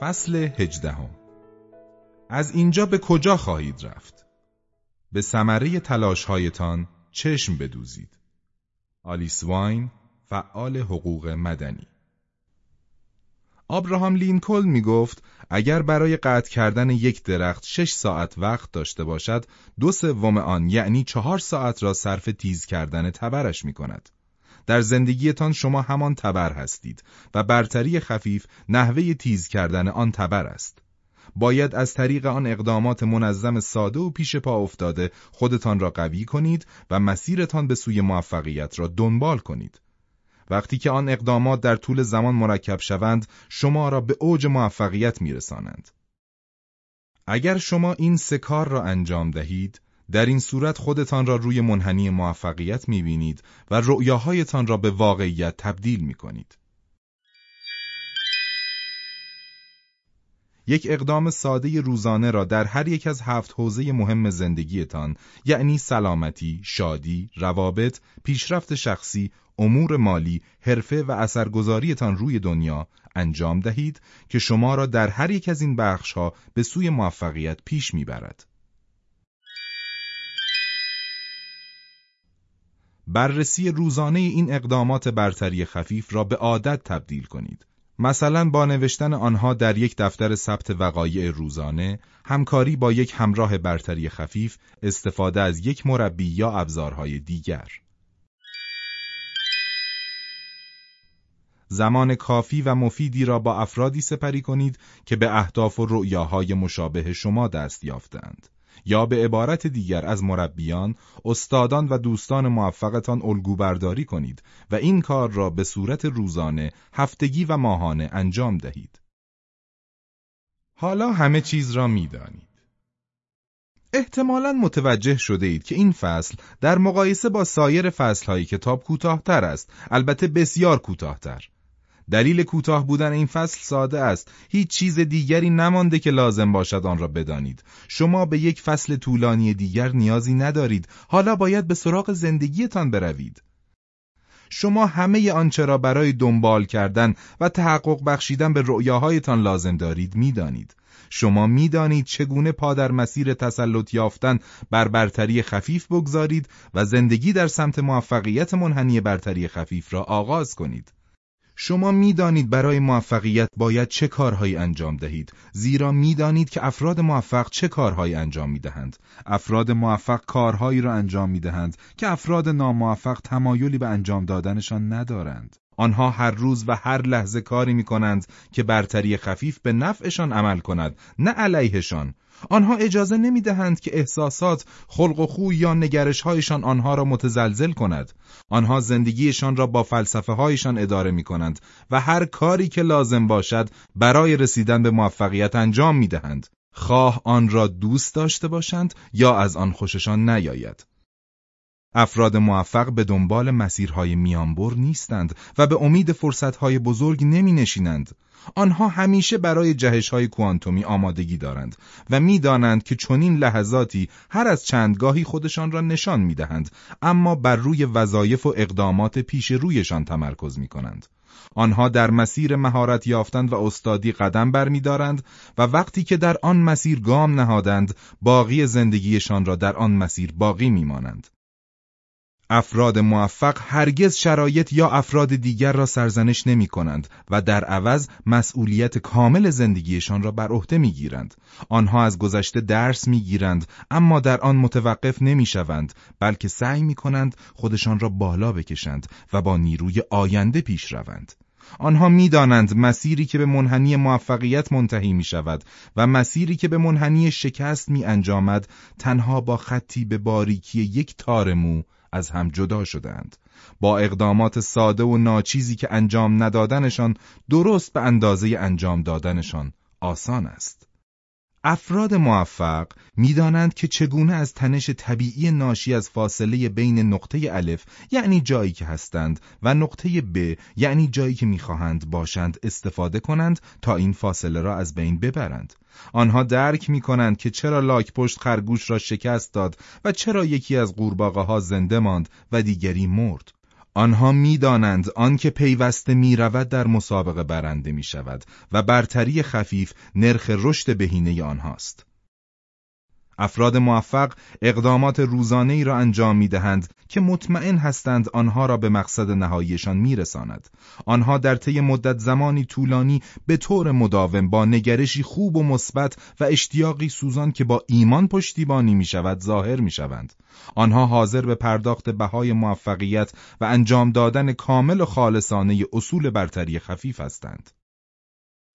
فصل هجدهم از اینجا به کجا خواهید رفت؟ به ثمره تلاشهایتان چشم بدوزید. آلیس واین فعال حقوق مدنی آبراهام لینکلن می گفت اگر برای قطع کردن یک درخت شش ساعت وقت داشته باشد دو سوم آن یعنی چهار ساعت را صرف تیز کردن تبرش می کند. در زندگیتان شما همان تبر هستید و برتری خفیف نحوه تیز کردن آن تبر است. باید از طریق آن اقدامات منظم ساده و پیش پا افتاده خودتان را قوی کنید و مسیرتان به سوی موفقیت را دنبال کنید. وقتی که آن اقدامات در طول زمان مرکب شوند شما را به اوج موفقیت میرسانند. اگر شما این سه کار را انجام دهید در این صورت خودتان را روی منحنی موفقیت می‌بینید و رؤیاهایتان را به واقعیت تبدیل می‌کنید. یک اقدام ساده روزانه را در هر یک از هفت حوزه مهم زندگیتان یعنی سلامتی، شادی، روابط، پیشرفت شخصی، امور مالی، حرفه و اثرگذاریتان روی دنیا انجام دهید که شما را در هر یک از این بخشها به سوی موفقیت پیش می‌برد. بررسی روزانه این اقدامات برتری خفیف را به عادت تبدیل کنید. مثلا با نوشتن آنها در یک دفتر ثبت وقایع روزانه، همکاری با یک همراه برتری خفیف، استفاده از یک مربی یا ابزارهای دیگر. زمان کافی و مفیدی را با افرادی سپری کنید که به اهداف و رؤیاهای مشابه شما دست یافتند. یا به عبارت دیگر از مربیان، استادان و دوستان موفقتان الگو برداری کنید و این کار را به صورت روزانه، هفتگی و ماهانه انجام دهید. حالا همه چیز را می‌دانید. احتمالا متوجه شده اید که این فصل در مقایسه با سایر فصلهای کتاب کوتاهتر است، البته بسیار کوتاهتر. دلیل کوتاه بودن این فصل ساده است. هیچ چیز دیگری نمانده که لازم باشد آن را بدانید. شما به یک فصل طولانی دیگر نیازی ندارید. حالا باید به سراغ زندگیتان بروید. شما همه آنچه را برای دنبال کردن و تحقق بخشیدن به رؤیاهایتان لازم دارید می‌دانید. شما می‌دانید چگونه پا در مسیر تسلط یافتن بر برتری خفیف بگذارید و زندگی در سمت موفقیت منحنی برتری خفیف را آغاز کنید. شما می‌دانید برای موفقیت باید چه کارهایی انجام دهید زیرا می‌دانید که افراد موفق چه کارهایی انجام می‌دهند. افراد موفق کارهایی را انجام می‌دهند که افراد ناموفق تمایلی به انجام دادنشان ندارند. آنها هر روز و هر لحظه کاری می کنند که برتری خفیف به نفعشان عمل کند نه علیهشان آنها اجازه نمی دهند که احساسات، خلق و خوی یا نگرش هایشان آنها را متزلزل کند. آنها زندگیشان را با فلسفه هایشان اداره می کنند و هر کاری که لازم باشد برای رسیدن به موفقیت انجام می دهند. خواه آن را دوست داشته باشند یا از آن خوششان نیاید. افراد موفق به دنبال مسیرهای میانبر نیستند و به امید فرصتهای بزرگ نمی نشینند. آنها همیشه برای جهش های کوانتومی آمادگی دارند و می‌دانند که چنین لحظاتی هر از چندگاهی خودشان را نشان می‌دهند اما بر روی وظایف و اقدامات پیش رویشان تمرکز می کنند. آنها در مسیر مهارت یافتند و استادی قدم برمیدارند و وقتی که در آن مسیر گام نهادند باقی زندگیشان را در آن مسیر باقی میمانند. افراد موفق هرگز شرایط یا افراد دیگر را سرزنش نمی کنند و در عوض مسئولیت کامل زندگیشان را بر عهده می گیرند. آنها از گذشته درس می گیرند اما در آن متوقف نمی شوند بلکه سعی می کنند خودشان را بالا بکشند و با نیروی آینده پیش روند. آنها می‌دانند مسیری که به منحنی موفقیت منتهی می شود و مسیری که به منحنی شکست می انجامد تنها با خطی به باریکی یک تار مو از هم جدا شدند. با اقدامات ساده و ناچیزی که انجام ندادنشان درست به اندازه انجام دادنشان آسان است. افراد موفق می‌دانند که چگونه از تنش طبیعی ناشی از فاصله بین نقطه الف یعنی جایی که هستند و نقطه ب یعنی جایی که می‌خواهند باشند استفاده کنند تا این فاصله را از بین ببرند. آنها درک می کنند که چرا لاک پشت خرگوش را شکست داد و چرا یکی از قورباغه ها زنده ماند و دیگری مرد. آنها می‌دانند آنکه پیوسته می‌رود در مسابقه برنده می شود و برتری خفیف نرخ رشد بهینه آنهاست. افراد موفق اقدامات روزانه ای را انجام می دهند که مطمئن هستند آنها را به مقصد نهاییشان می رساند. آنها در طی مدت زمانی طولانی به طور مداوم با نگرشی خوب و مثبت و اشتیاقی سوزان که با ایمان پشتیبانی می شود ظاهر می شوند. آنها حاضر به پرداخت بهای موفقیت و انجام دادن کامل و خالصانه اصول برتری خفیف هستند.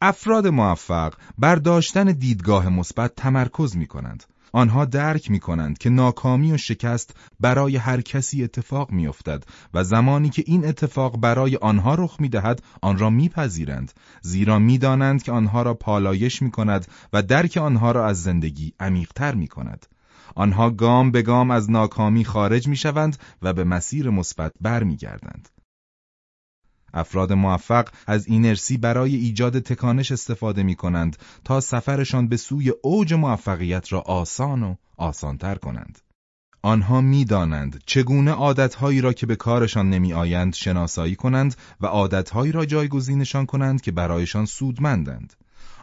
افراد موفق بر داشتن دیدگاه مثبت تمرکز می کنند. آنها درک می کنند که ناکامی و شکست برای هر کسی اتفاق می افتد و زمانی که این اتفاق برای آنها رخ می دهد آن را میپذیرند زیرا می‌دانند که آنها را پالایش می کند و درک آنها را از زندگی عمیقتر می کند. آنها گام به گام از ناکامی خارج می شوند و به مسیر مثبت برمیگردند. افراد موفق از اینرسی برای ایجاد تکانش استفاده می کنند تا سفرشان به سوی اوج موفقیت را آسان و آسانتر کنند. آنها می‌دانند چگونه عادتهایی را که به کارشان نمی آیند شناسایی کنند و عادتهایی را جایگزینشان کنند که برایشان سودمندند.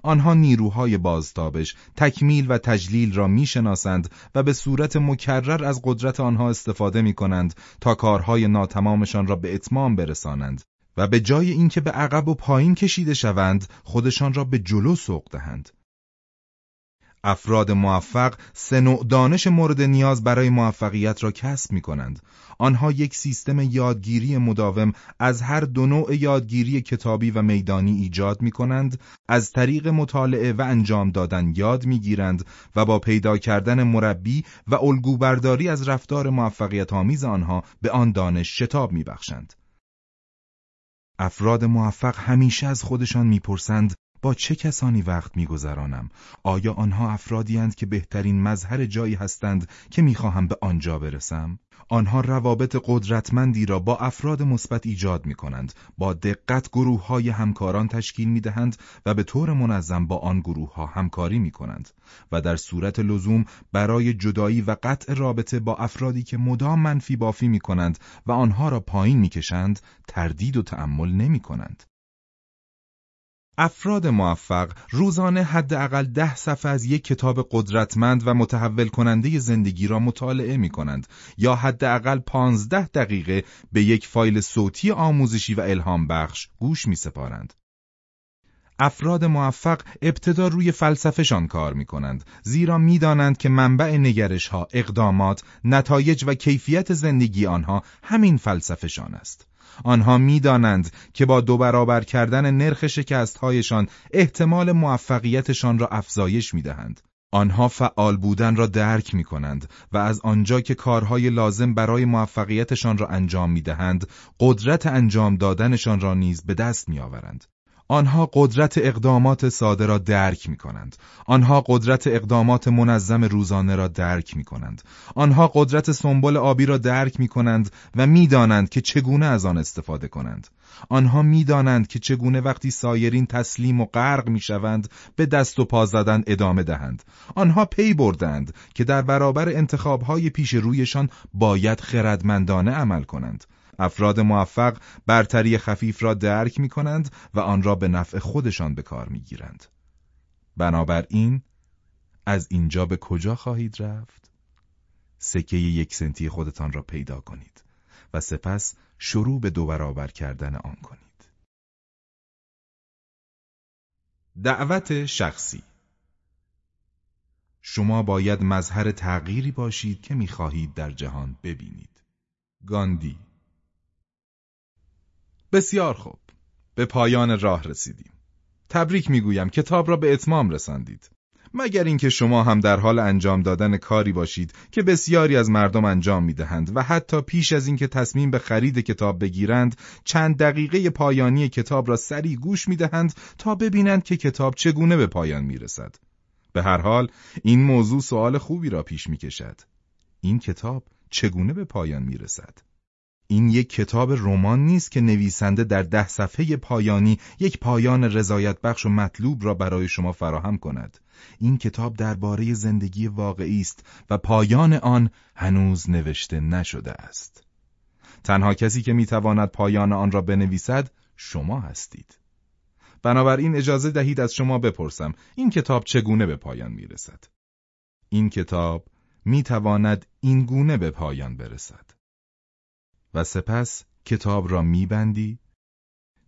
آنها نیروهای بازتابش، تکمیل و تجلیل را می‌شناسند و به صورت مکرر از قدرت آنها استفاده می کنند تا کارهای ناتمامشان را به اتمام برسانند و به جای اینکه به عقب و پایین کشیده شوند خودشان را به جلو سوق دهند. افراد موفق سه نوع دانش مورد نیاز برای موفقیت را کسب می کنند. آنها یک سیستم یادگیری مداوم از هر دو نوع یادگیری کتابی و میدانی ایجاد می کنند، از طریق مطالعه و انجام دادن یاد می گیرند و با پیدا کردن مربی و الگوبرداری از رفتار موفقیت آمیز آنها به آن دانش شتاب می بخشند. افراد موفق همیشه از خودشان می‌پرسند با چه کسانی وقت میگذرانم؟ آیا آنها افرادی که بهترین مظهر جایی هستند که می‌خواهم به آنجا برسم؟ آنها روابط قدرتمندی را با افراد مثبت ایجاد می کنند، با دقت گروه های همکاران تشکیل می دهند و به طور منظم با آن گروه ها همکاری می کنند و در صورت لزوم برای جدایی و قطع رابطه با افرادی که مدام منفی بافی می کنند و آنها را پایین می کشند تردید و تأمل نمی کنند. افراد موفق روزانه حداقل ده صفحه از یک کتاب قدرتمند و متحول کننده زندگی را مطالعه می کنند یا حداقل پانزده دقیقه به یک فایل صوتی آموزشی و الهام بخش گوش می سپارند. افراد موفق ابتدا روی فلسفهشان کار می کنند زیرا می دانند که منبع نگرش ها، اقدامات، نتایج و کیفیت زندگی آنها همین فلسفهشان است. آنها می‌دانند که با دو برابر کردن نرخ شکستهایشان احتمال موفقیتشان را افزایش می‌دهند. آنها فعال بودن را درک می کنند و از آنجا که کارهای لازم برای موفقیتشان را انجام می دهند، قدرت انجام دادنشان را نیز به دست می آورند. آنها قدرت اقدامات ساده را درک می کنند. آنها قدرت اقدامات منظم روزانه را درک می کنند. آنها قدرت سنبل آبی را درک می کنند و می‌دانند که چگونه از آن استفاده کنند. آنها می‌دانند که چگونه وقتی سایرین تسلیم و غرق می شوند به دست و پا زدن ادامه دهند. آنها پی بردند که در برابر انتخابهای پیش رویشان باید خردمندانه عمل کنند. افراد موفق برتری خفیف را درک می کنند و آن را به نفع خودشان به کار می گیرند. بنابراین از اینجا به کجا خواهید رفت؟ سکه یک سنتی خودتان را پیدا کنید و سپس شروع به دو برابر کردن آن کنید. دعوت شخصی شما باید مظهر تغییری باشید که می‌خواهید در جهان ببینید. گاندی بسیار خوب. به پایان راه رسیدیم. تبریک می‌گویم کتاب را به اتمام رساندید. مگر اینکه شما هم در حال انجام دادن کاری باشید که بسیاری از مردم انجام می‌دهند و حتی پیش از اینکه تصمیم به خرید کتاب بگیرند چند دقیقه پایانی کتاب را سریع گوش می‌دهند تا ببینند که کتاب چگونه به پایان می‌رسد. به هر حال این موضوع سوال خوبی را پیش می‌کشد. این کتاب چگونه به پایان می‌رسد؟ این یک کتاب رمان نیست که نویسنده در ده صفحه پایانی یک پایان رضایت بخش و مطلوب را برای شما فراهم کند. این کتاب درباره زندگی واقعی است و پایان آن هنوز نوشته نشده است. تنها کسی که می‌تواند پایان آن را بنویسد شما هستید. بنابراین اجازه دهید از شما بپرسم این کتاب چگونه به پایان می‌رسد؟ این کتاب می‌تواند این گونه به پایان برسد. و سپس کتاب را میبندی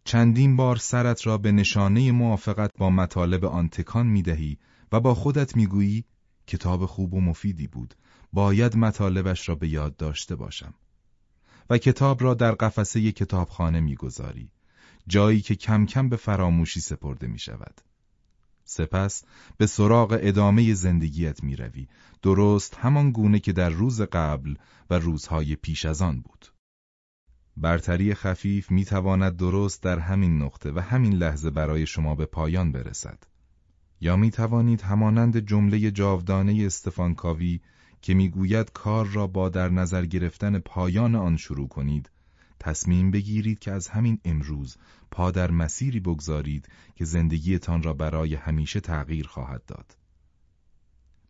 چندین بار سرت را به نشانه موافقت با مطالب آن تکان می‌دهی و با خودت می‌گویی کتاب خوب و مفیدی بود باید مطالبش را به یاد داشته باشم و کتاب را در قفسه کتابخانه می‌گذاری جایی که کم کم به فراموشی سپرده می شود. سپس به سراغ ادامه زندگیت می روی. درست همان گونه که در روز قبل و روزهای پیش از آن بود. برتری خفیف می تواند درست در همین نقطه و همین لحظه برای شما به پایان برسد. یا می توانید همانند جمله جاودانه استفانکاوی که می‌گوید کار را با در نظر گرفتن پایان آن شروع کنید تصمیم بگیرید که از همین امروز پا در مسیری بگذارید که زندگیتان را برای همیشه تغییر خواهد داد.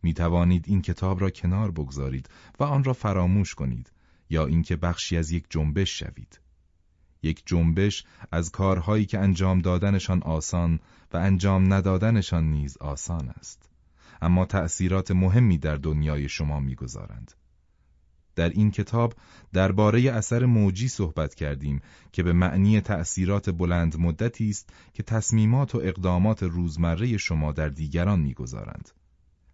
می توانید این کتاب را کنار بگذارید و آن را فراموش کنید یا اینکه بخشی از یک جنبش شوید. یک جنبش از کارهایی که انجام دادنشان آسان و انجام ندادنشان نیز آسان است. اما تأثیرات مهمی در دنیای شما می‌گذارند. در این کتاب درباره اثر موجی صحبت کردیم که به معنی تأثیرات بلند مدتی است که تصمیمات و اقدامات روزمره شما در دیگران می‌گذارند.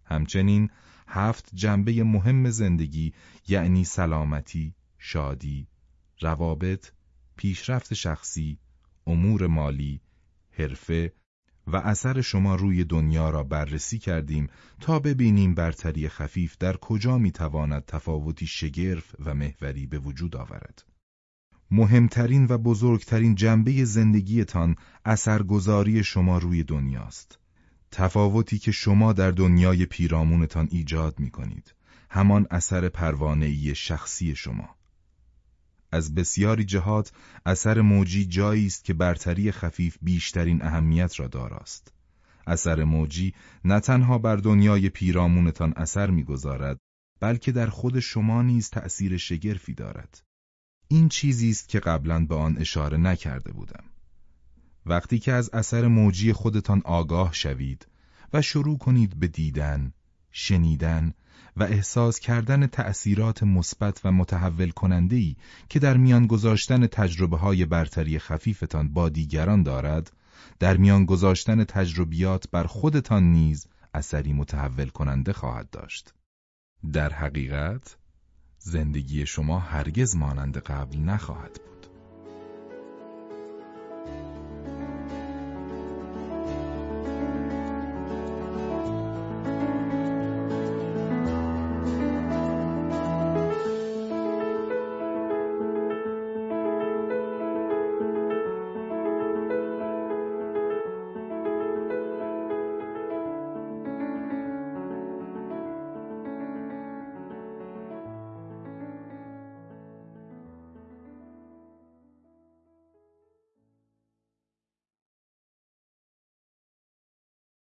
همچنین هفت جنبه مهم زندگی یعنی سلامتی، شادی، روابط، پیشرفت شخصی، امور مالی، حرفه و اثر شما روی دنیا را بررسی کردیم تا ببینیم برتری خفیف در کجا می‌تواند تفاوتی شگرف و محوری به وجود آورد. مهمترین و بزرگترین جنبه زندگیتان اثرگذاری شما روی دنیاست. تفاوتی که شما در دنیای پیرامونتان ایجاد می کنید. همان اثر پروانه‌ای شخصی شما. از بسیاری جهات اثر موجی جایی است که برتری خفیف بیشترین اهمیت را داراست. اثر موجی نه تنها بر دنیای پیرامونتان اثر می‌گذارد بلکه در خود شما نیز تأثیر شگرفی دارد. این چیزی است که قبلا به آن اشاره نکرده بودم. وقتی که از اثر موجی خودتان آگاه شوید و شروع کنید به دیدن، شنیدن و احساس کردن تأثیرات مثبت و متحول کننده ای که در میان گذاشتن تجربه های برتری خفیفتان با دیگران دارد، در میان گذاشتن تجربیات بر خودتان نیز اثری متحول کننده خواهد داشت. در حقیقت، زندگی شما هرگز مانند قبل نخواهد بود.